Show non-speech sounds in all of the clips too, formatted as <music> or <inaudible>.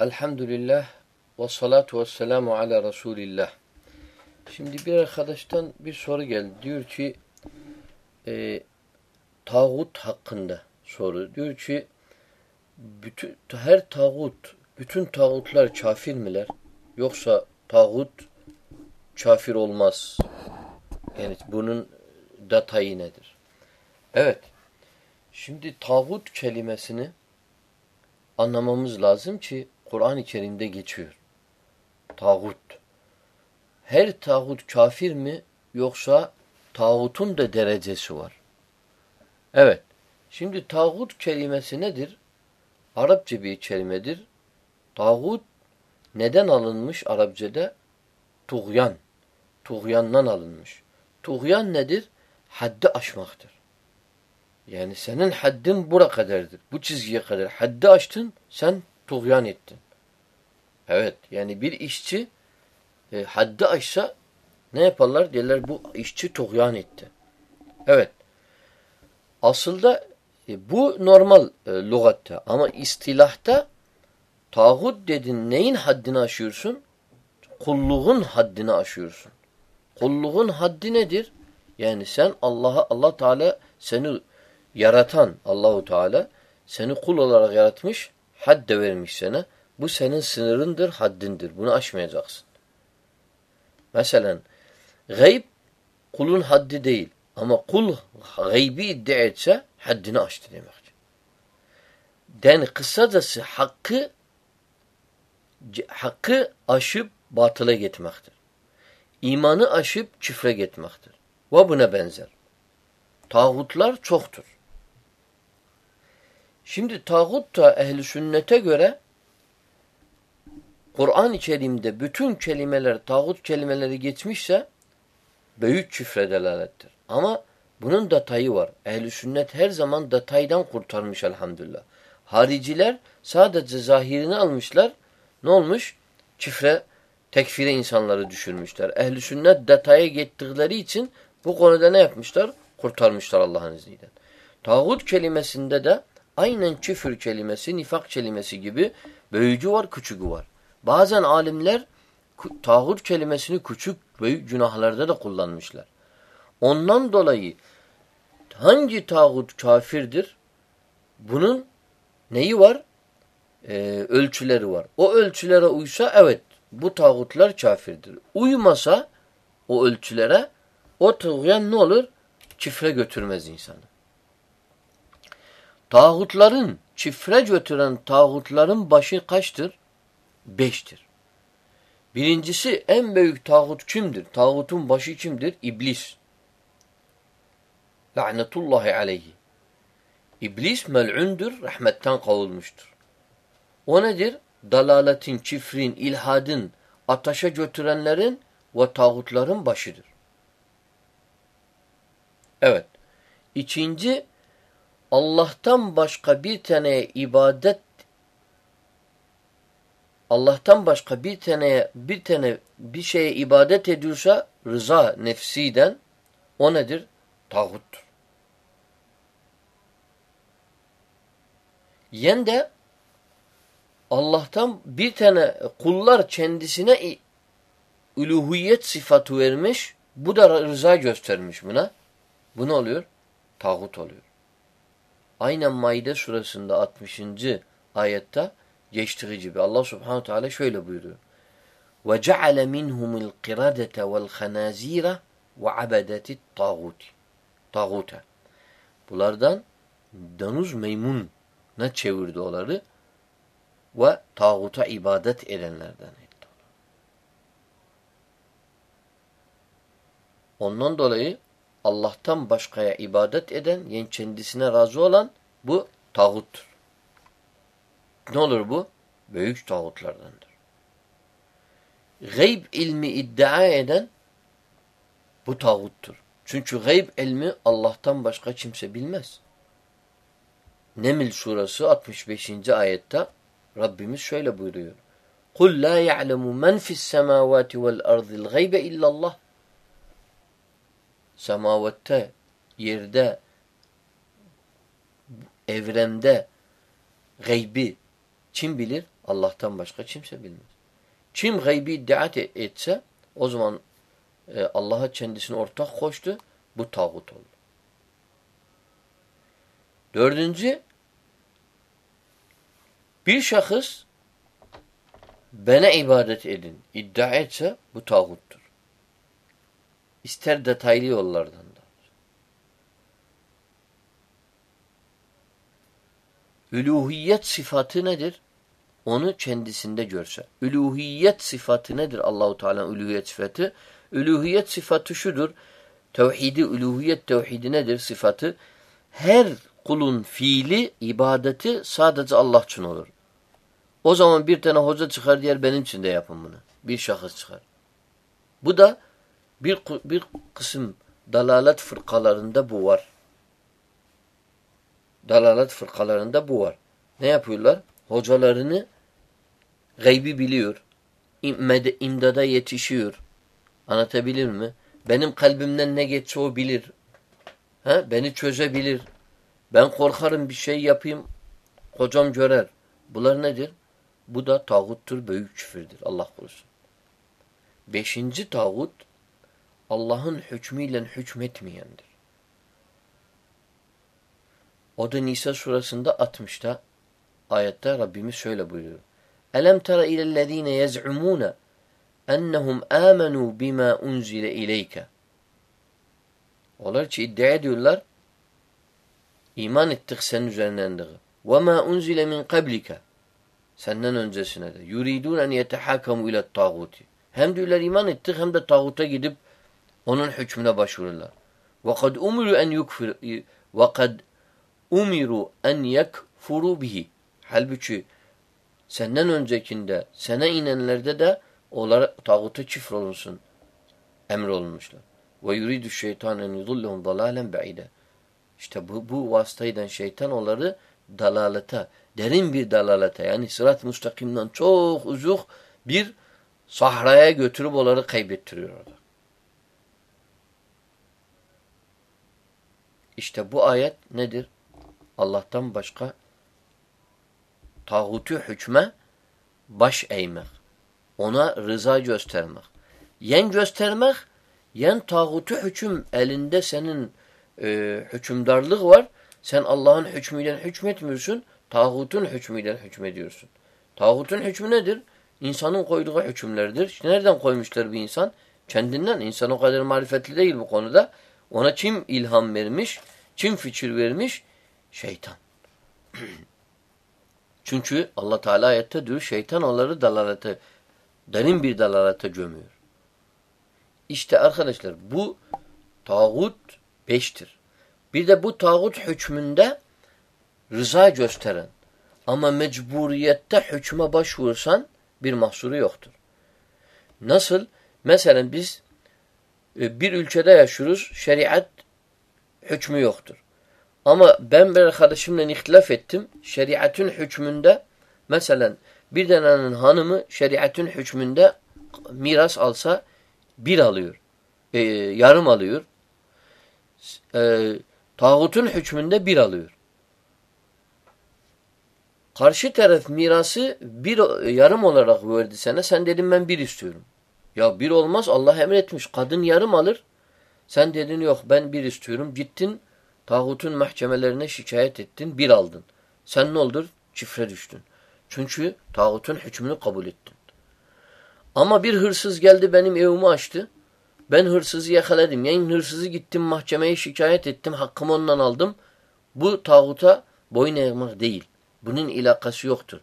Elhamdülillah ve salatu ve selamu ala Resulillah. Şimdi bir arkadaştan bir soru geldi. Diyor ki e, tağut hakkında soru. Diyor ki bütün, her tağut, bütün tağutlar kafir miler? Yoksa tağut kafir olmaz. Yani bunun detayı nedir? Evet. Şimdi tağut kelimesini anlamamız lazım ki Kur'an-ı Kerim'de geçiyor. Tağut. Her tağut kafir mi yoksa tağutun da derecesi var. Evet. Şimdi tağut kelimesi nedir? Arapça bir kelimedir. Tağut neden alınmış Arapçada? Tuğyan. Tuğyandan alınmış. Tuğyan nedir? Haddi aşmaktır. Yani senin haddin bura kadardır. Bu çizgiye kadar. Haddi aştın, sen tuğyan ettin. Evet, yani bir işçi e, haddi aşsa ne yaparlar? Derler bu işçi tuğyan etti. Evet. Aslında e, bu normal e, lügatta ama istilahta tağut dedin neyin haddini aşıyorsun? Kulluğun haddini aşıyorsun. Kulluğun haddi nedir? Yani sen Allah'a Allah Teala seni yaratan Allahu Teala seni kul olarak yaratmış, had de vermiş sana. Bu senin sınırındır, haddindir. Bunu aşmayacaksın. Mesela gayb kulun haddi değil. Ama kul gaybi iddia etse haddini aştı demektir. Yani kısacası hakkı hakkı aşıp batıla gitmektir. İmanı aşıp küfre gitmektir. Ve buna benzer. Tağutlar çoktur. Şimdi tağut da ehli sünnete göre Kur'an-ı Kerim'de bütün kelimeler, tağut kelimeleri geçmişse büyük küfre delalettir. Ama bunun detayı var. Ehli sünnet her zaman detaydan kurtarmış elhamdülillah. Hariciler sadece zahirini almışlar. Ne olmuş? Küfre, tekfire insanları düşürmüşler. Ehli sünnet detaya gittikleri için bu konuda ne yapmışlar? Kurtarmışlar Allah'ın izniyle. Tağut kelimesinde de aynen küfür kelimesi, nifak kelimesi gibi büyücü var, küçüğü var. Bazen alimler tağut kelimesini küçük büyük günahlarda da kullanmışlar. Ondan dolayı hangi tağut kafirdir? Bunun neyi var? Ee, ölçüleri var. O ölçülere uysa evet bu tağutlar kafirdir. Uymasa o ölçülere o tağuyan ne olur? Çifre götürmez insanı. Tağutların, çifre götüren tağutların başı kaçtır? Beştir. Birincisi en büyük tağut kimdir? Tağutun başı kimdir? İblis. La'netullahi aleyhi. İblis mel'undur, rahmetten kavulmuştur. O nedir? Dalaletin, çifrin, ilhadın, ataşa götürenlerin ve tağutların başıdır. Evet. İkinci, Allah'tan başka bir tane ibadet Allah'tan başka bir tane bir tane bir şeye ibadet ediyorsa rıza nefsiden o nedir? Tağuttur. Yen de Allah'tan bir tane kullar kendisine uluhiyet sıfatı vermiş. Bu da rıza göstermiş buna. Bu ne oluyor? Tağut oluyor. Aynen Maide surasında 60. ayette geçtiği gibi Allah Subhanahu Teala şöyle buyuruyor. Ve ceale minhumul qiradete vel hanazira ve abadeti tağut. Tağuta. Bunlardan danuz meymuna çevirdi onları ve tağuta ibadet edenlerden etti. Ondan dolayı Allah'tan başkaya ibadet eden, yani kendisine razı olan bu tağuttur. Ne olur bu? Büyük tağutlardandır. Gayb ilmi iddia eden bu tağuttur. Çünkü gayb ilmi Allah'tan başka kimse bilmez. Neml surası 65. ayette Rabbimiz şöyle buyuruyor. قُلْ لَا يَعْلَمُ مَنْ فِي السَّمَاوَاتِ وَالْأَرْضِ الْغَيْبَ اِلَّا اللّٰهِ Semavatte, yerde, evrende gaybi kim bilir? Allah'tan başka kimse bilmez. Kim gaybi iddiat etse o zaman e, Allah'a kendisine ortak koştu. Bu tağut oldu. Dördüncü bir şahıs bana ibadet edin iddia etse bu tağuttur. İster detaylı yollardan da. Üluhiyet sıfatı nedir? Onu kendisinde görse. Üluhiyet sıfatı nedir Allahu Teala üluhiyet sıfatı? Üluhiyet sıfatı şudur. Tevhidi, üluhiyet tevhidi nedir sıfatı? Her kulun fiili, ibadeti sadece Allah için olur. O zaman bir tane hoca çıkar diğer benim için de yapın bunu. Bir şahıs çıkar. Bu da bir, bir kısım dalalet fırkalarında bu var. Dalalet fırkalarında bu var. Ne yapıyorlar? Hocalarını gaybi biliyor. İmdada yetişiyor. Anlatabilir mi? Benim kalbimden ne geçse o bilir. Ha? Beni çözebilir. Ben korkarım bir şey yapayım. Hocam görer. Bunlar nedir? Bu da tağuttur, büyük küfürdür. Allah korusun. Beşinci tağut Allah'ın hükmüyle hükmetmeyendir. O da Nisa surasında 60'ta ayette Rabbimiz şöyle buyuruyor. Elem tera ilellezine yez'umune ennehum amenu bima unzile ileyke. Onlar ki iddia ediyorlar iman ettik senin üzerinden de. Ve ma unzile min qablike. Senden öncesine de. Yuridun en yetehakamu ile tağuti. Hem diyorlar iman ettik hem de tağuta gidip onun hükmüne başvururlar. Ve kad umiru en yukfir ve kad umiru en yekfuru bihi. Halbuki senden öncekinde sana inenlerde de onlara tağuta çifr olunsun emrolunmuşlar. Ve yuridu şeytan en yudullahum dalalen ba'ide. İşte bu, bu vasıtayla şeytan onları dalalete, derin bir dalalete yani sırat-ı müstakimden çok uzak bir sahraya götürüp onları kaybettiriyor orada. İşte bu ayet nedir? Allah'tan başka tağutu hükme baş eğmek. Ona rıza göstermek. Yen göstermek, yen tağutu hüküm elinde senin e, hükümdarlık var. Sen Allah'ın hükmüyle hükmetmiyorsun. Tağutun hükmüyle hükmediyorsun. Tağutun hükmü nedir? İnsanın koyduğu hükümlerdir. İşte nereden koymuşlar bir insan? Kendinden. İnsan o kadar marifetli değil bu konuda. Ona kim ilham vermiş? Kim fikir vermiş? Şeytan. <clears throat> Çünkü Allah Teala ayette diyor şeytan onları dalalete, derin bir dalalete gömüyor. İşte arkadaşlar bu tağut beştir. Bir de bu tağut hükmünde rıza gösteren ama mecburiyette hükme başvursan bir mahsuru yoktur. Nasıl? Mesela biz e, bir ülkede yaşıyoruz, şeriat hükmü yoktur. Ama ben bir arkadaşımla ihtilaf ettim. Şeriatın hükmünde mesela bir denenin hanımı şeriatın hükmünde miras alsa bir alıyor. E, yarım alıyor. E, tağutun hükmünde bir alıyor. Karşı taraf mirası bir yarım olarak verdi sana. Sen dedin ben bir istiyorum. Ya bir olmaz Allah emretmiş. Kadın yarım alır. Sen dedin yok ben bir istiyorum. Gittin tağutun mahkemelerine şikayet ettin. Bir aldın. Sen ne oldur? Çifre düştün. Çünkü tağutun hükmünü kabul ettin. Ama bir hırsız geldi benim evimi açtı. Ben hırsızı yakaladım. Yani hırsızı gittim mahkemeye şikayet ettim. Hakkımı ondan aldım. Bu tağuta boyun eğmek değil. Bunun ilakası yoktur.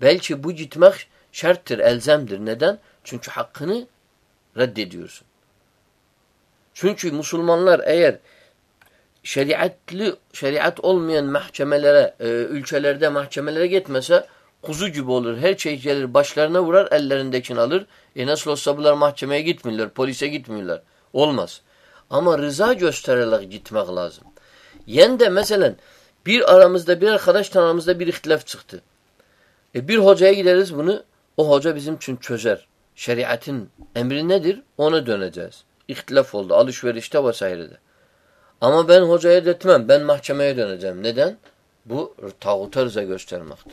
Belki bu gitmek şarttır, elzemdir. Neden? Çünkü hakkını reddediyorsun. Çünkü Müslümanlar eğer şeriatlı şeriat olmayan mahkemelere, e, ülkelerde mahkemelere gitmese kuzu gibi olur. Her şey gelir başlarına vurar, ellerindekini alır. E nasıl olsa bunlar mahkemeye gitmiyorlar, polise gitmiyorlar. Olmaz. Ama rıza göstererek gitmek lazım. Yen de mesela bir aramızda bir arkadaş aramızda bir ihtilaf çıktı. E bir hocaya gideriz bunu, o hoca bizim için çözer. Şeriatın emri nedir? Ona döneceğiz. İhtilaf oldu alışverişte vesairede. Ama ben hocaya detmem. Ben mahkemeye döneceğim. Neden? Bu tağuta rıza göstermektir.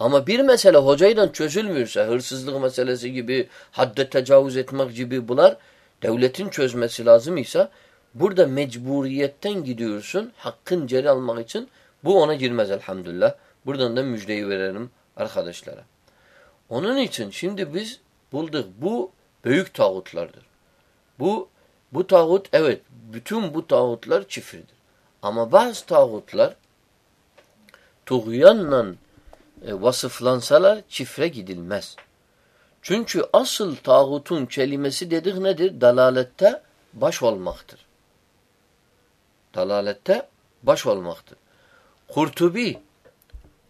Ama bir mesele hocayla çözülmüyorsa, hırsızlık meselesi gibi, hadde tecavüz etmek gibi bunlar devletin çözmesi lazım ise burada mecburiyetten gidiyorsun hakkın ceri almak için bu ona girmez elhamdülillah. Buradan da müjdeyi verelim arkadaşlara. Onun için şimdi biz bulduk bu büyük tağutlardır. Bu bu tağut evet bütün bu tağutlar çifirdir. Ama bazı tağutlar tuğyanla e, vasıflansalar çifre gidilmez. Çünkü asıl tağutun kelimesi dedik nedir? Dalalette baş olmaktır. Dalalette baş olmaktır. Kurtubi,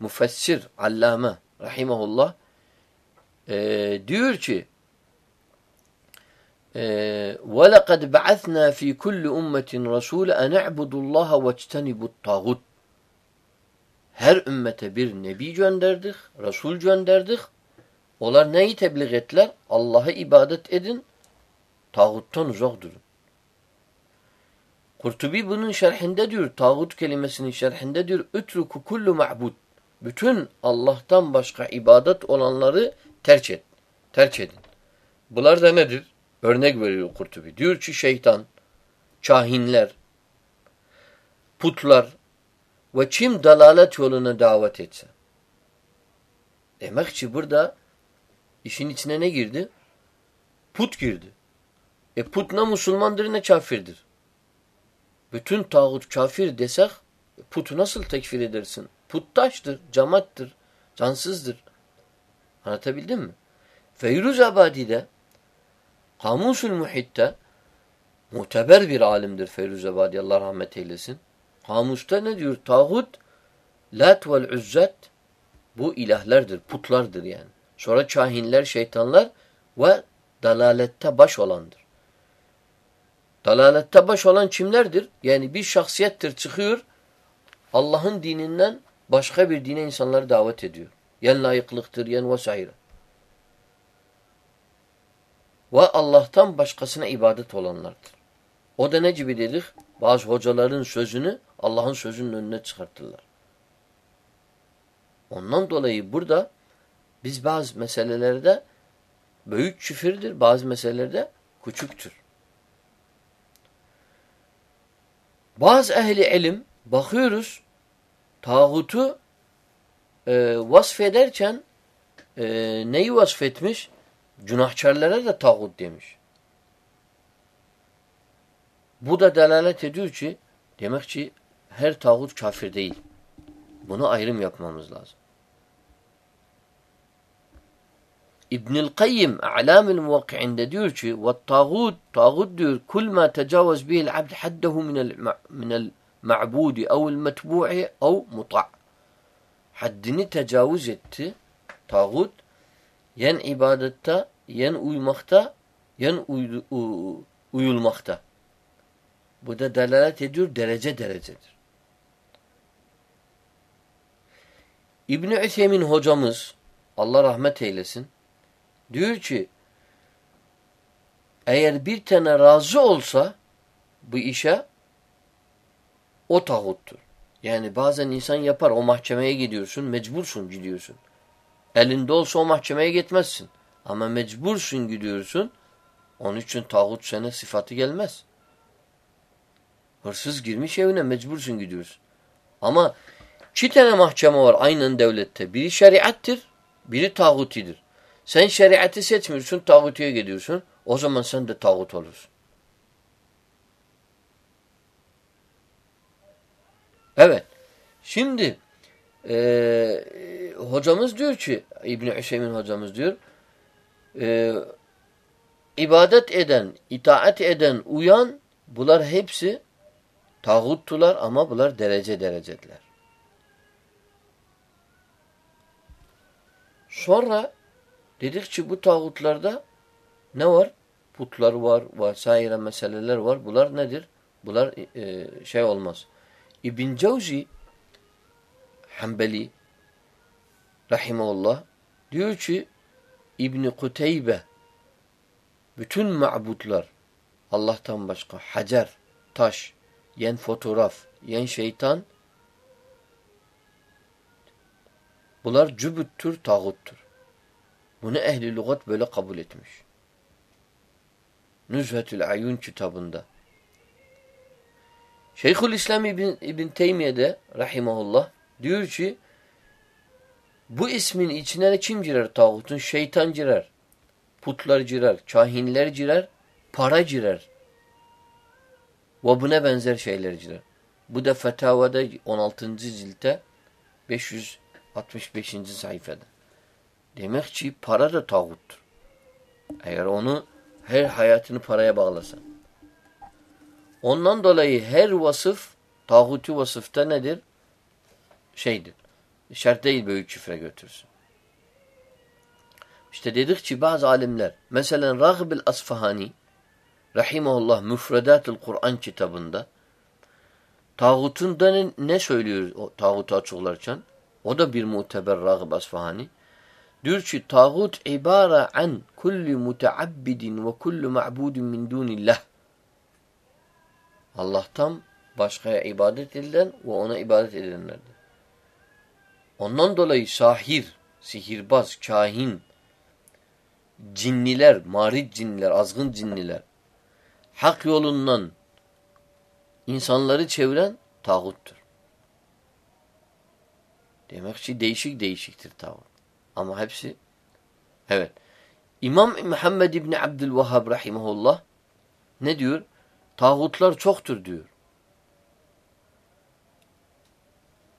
müfessir, allame, rahimahullah e, diyor ki وَلَقَدْ بَعَثْنَا ف۪ي كُلِّ اُمَّةٍ رَسُولَ اَنْ اَعْبُدُ اللّٰهَ وَاجْتَنِبُ الطَّاغُدْ Her ümmete bir nebi gönderdik, Resul gönderdik. Onlar neyi tebliğ ettiler? Allah'a ibadet edin, tağuttan uzak durun. Kurtubi bunun şerhinde diyor, tağut kelimesinin şerhinde diyor, اُتْرُكُ kullu ma'bud. Bütün Allah'tan başka ibadet olanları terk et. Terk edin. Bunlar da nedir? Örnek veriyor Kurtubi. Diyor ki şeytan, kahinler, putlar ve kim dalalet yoluna davet etse. Demek ki burada işin içine ne girdi? Put girdi. E put ne Müslümandır ne kafirdir. Bütün tağut kafir desek putu nasıl tekfir edersin? Put taştır, camattır, cansızdır. Anlatabildim mi? Feyruz Abadi'de Kamusul Muhit'te muteber bir alimdir Feyruzebadi Allah rahmet eylesin. Kamusta ne diyor? Tağut, Lat vel Uzzet bu ilahlerdir, putlardır yani. Sonra kahinler, şeytanlar ve dalalette baş olandır. Dalalette baş olan kimlerdir? Yani bir şahsiyettir çıkıyor Allah'ın dininden başka bir dine insanları davet ediyor. Yen layıklıktır, yen vesaire ve Allah'tan başkasına ibadet olanlardır. O da ne gibi dedik? Bazı hocaların sözünü Allah'ın sözünün önüne çıkartırlar. Ondan dolayı burada biz bazı meselelerde büyük küfürdir, bazı meselelerde küçüktür. Bazı ehli ilim bakıyoruz tağutu e, vasfederken e, neyi vasfetmiş? Günahkarlara da tağut demiş. Bu da delalet ediyor ki demek ki her tağut kafir değil. Bunu ayrım yapmamız lazım. İbnül Kayyim A'lamül Muvakki'inde diyor ki ve tağut tağut diyor kul ma tecavüz bihil abd haddehu minel minel ma'budi ev'l metbu'i ev muta' haddini tecavüz etti tağut yen ibadette, yen uymakta, yen uydu, uyulmakta. Bu da delalet ediyor derece derecedir. İbni Üsemin hocamız Allah rahmet eylesin diyor ki eğer bir tane razı olsa bu işe o tağuttur. Yani bazen insan yapar o mahkemeye gidiyorsun mecbursun gidiyorsun. Elinde olsa o mahkemeye gitmezsin. Ama mecbursun gidiyorsun. Onun için tağut sana sıfatı gelmez. Hırsız girmiş evine mecbursun gidiyorsun. Ama iki tane mahkeme var aynen devlette. Biri şeriattir, biri tağutidir. Sen şeriatı seçmiyorsun, tağutiye gidiyorsun. O zaman sen de tağut olursun. Evet. Şimdi e, hocamız diyor ki İbni Hüseyin hocamız diyor e, ibadet eden, itaat eden, uyan bunlar hepsi tağuttular ama bunlar derece derecediler. Sonra dedik ki bu tağutlarda ne var? Putlar var, vesaire meseleler var. Bunlar nedir? Bunlar e, şey olmaz. İbn Cevzi Hanbeli rahimullah diyor ki İbni Kuteybe bütün ma'budlar Allah'tan başka hacer, taş, yen fotoğraf, yen şeytan Bunlar cübüttür, tağuttur. Bunu ehli lügat böyle kabul etmiş. Nüzhetül Ayun kitabında. Şeyhül İslam İbn, İbn Teymiye'de rahimahullah diyor ki bu ismin içine kim girer tağutun? Şeytan girer. Putlar girer. Kahinler girer. Para girer. Ve buna benzer şeyler girer. Bu da Fetavada 16. ciltte 565. sayfada. Demek ki para da tağuttur. Eğer onu her hayatını paraya bağlasan. Ondan dolayı her vasıf tağuti vasıfta nedir? Şeydir. Şart değil büyük küfre götürsün. İşte dedik ki bazı alimler mesela Ragbil Asfahani Rahimahullah Müfredatül Kur'an kitabında tağutun da ne, ne söylüyor o tağutu açıklarken? O da bir muteber Ragib Asfahani. Diyor ki tağut ibara an kulli muteabbidin ve kulli ma'budin min dunillah. Allah'tan başkaya ibadet edilen ve ona ibadet edilenlerdir. Ondan dolayı sahir, sihirbaz, kahin, cinniler, marit cinniler, azgın cinniler, hak yolundan insanları çeviren tağuttur. Demek ki değişik değişiktir tağut. Ama hepsi evet. İmam Muhammed İbni Abdülvahhab rahimahullah ne diyor? Tağutlar çoktur diyor.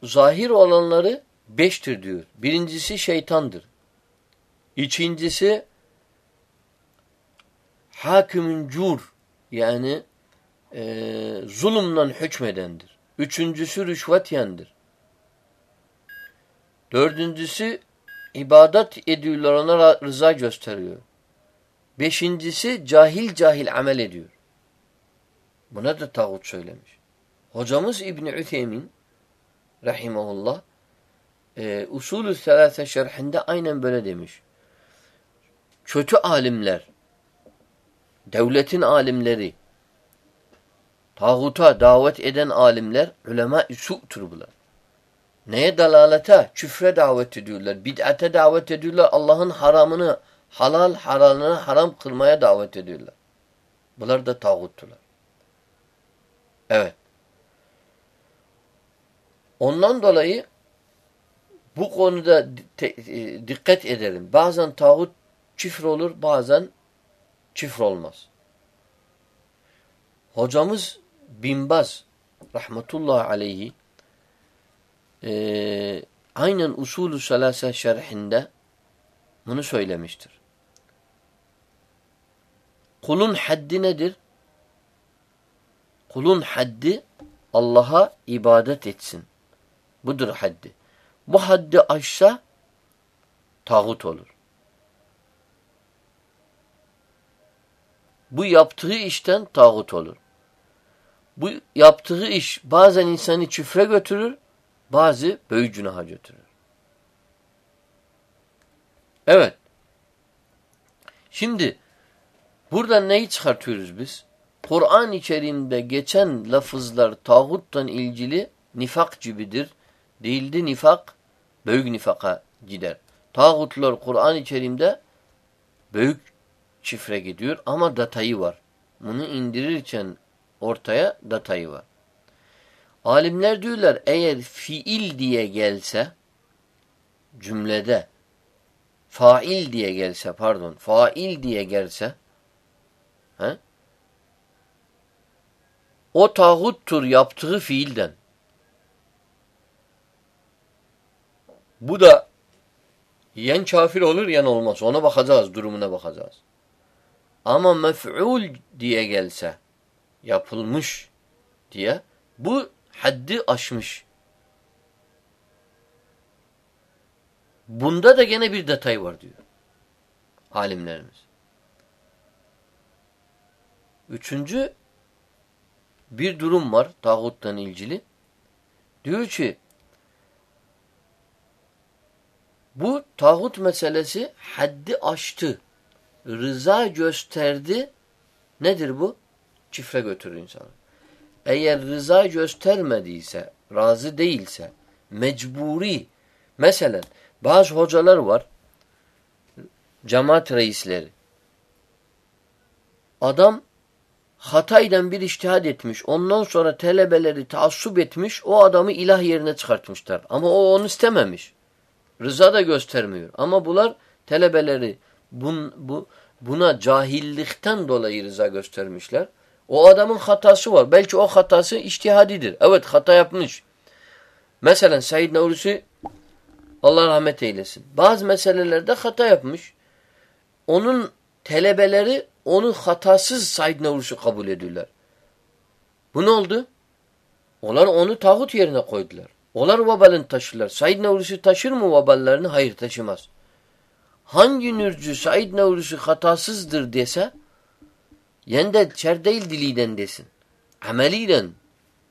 Zahir olanları beştir diyor. Birincisi şeytandır. İkincisi hakimün cur yani e, zulümden hükmedendir. Üçüncüsü rüşvet yendir. Dördüncüsü ibadet ediyorlar ona rıza gösteriyor. Beşincisi cahil cahil amel ediyor. Buna da tağut söylemiş. Hocamız İbni Üthemin rahimahullah e, usulü selase şerhinde aynen böyle demiş. Kötü alimler, devletin alimleri, tağuta davet eden alimler ulema-i bunlar. Neye dalalete? Küfre davet ediyorlar. Bid'ate davet ediyorlar. Allah'ın haramını, halal haramını haram kılmaya davet ediyorlar. Bunlar da tağuttular. Evet. Ondan dolayı bu konuda e, dikkat edelim. Bazen tağut çifr olur, bazen çifr olmaz. Hocamız Binbaz rahmetullahi aleyhi e, aynen usulü salase şerhinde bunu söylemiştir. Kulun haddi nedir? Kulun haddi Allah'a ibadet etsin. Budur haddi. Bu haddi aşsa tağut olur. Bu yaptığı işten tağut olur. Bu yaptığı iş bazen insanı çifre götürür, bazı büyük günaha götürür. Evet. Şimdi buradan neyi çıkartıyoruz biz? Kur'an-ı Kerim'de geçen lafızlar tağuttan ilgili nifak gibidir. Değildi nifak, büyük nifaka gider. Tağutlar Kur'an-ı Kerim'de büyük şifre gidiyor ama datayı var. Bunu indirirken ortaya datayı var. Alimler diyorlar eğer fiil diye gelse cümlede fail diye gelse pardon fail diye gelse he, o tağuttur yaptığı fiilden. Bu da yen kafir olur yen olmaz. Ona bakacağız, durumuna bakacağız. Ama mef'ul diye gelse yapılmış diye bu haddi aşmış. Bunda da gene bir detay var diyor alimlerimiz. Üçüncü bir durum var tağuttan ilgili. Diyor ki bu tağut meselesi haddi aştı. Rıza gösterdi. Nedir bu? Çifre götürür insanı. Eğer rıza göstermediyse, razı değilse, mecburi, mesela Bazı hocalar var. Cemaat reisleri. Adam hatayden bir iştihad etmiş. Ondan sonra telebeleri taassup etmiş. O adamı ilah yerine çıkartmışlar. Ama o onu istememiş. Rıza da göstermiyor. Ama bunlar telebeleri bun, bu, buna cahillikten dolayı rıza göstermişler. O adamın hatası var. Belki o hatası iştihadidir. Evet hata yapmış. Mesela Said Nursi Allah rahmet eylesin. Bazı meselelerde hata yapmış. Onun telebeleri onu hatasız Said Nursi kabul ediyorlar. Bu ne oldu? Onlar onu tağut yerine koydular. Onlar vabalını taşırlar. Said Nursi taşır mı vaballarını? Hayır taşımaz. Hangi nürcü Said Nursi hatasızdır dese yende çer değil diliyle desin. Ameliyle,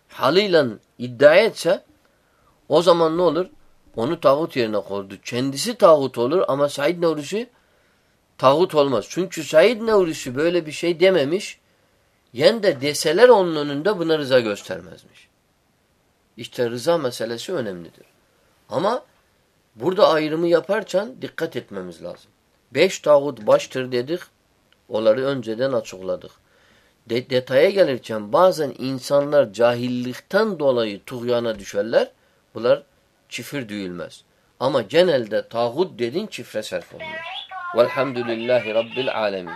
haliyle iddia etse o zaman ne olur? Onu tağut yerine koydu. Kendisi tağut olur ama Said Nursi tağut olmaz. Çünkü Said Nursi böyle bir şey dememiş. Yen de deseler onun önünde buna rıza göstermezmiş. İşte rıza meselesi önemlidir. Ama burada ayrımı yaparken dikkat etmemiz lazım. Beş tağut baştır dedik. Onları önceden açıkladık. De detaya gelirken bazen insanlar cahillikten dolayı tuğyana düşerler. Bunlar çifir düğülmez. Ama genelde tağut dedin çifre sarf oluyor. Velhamdülillahi Rabbil alemin.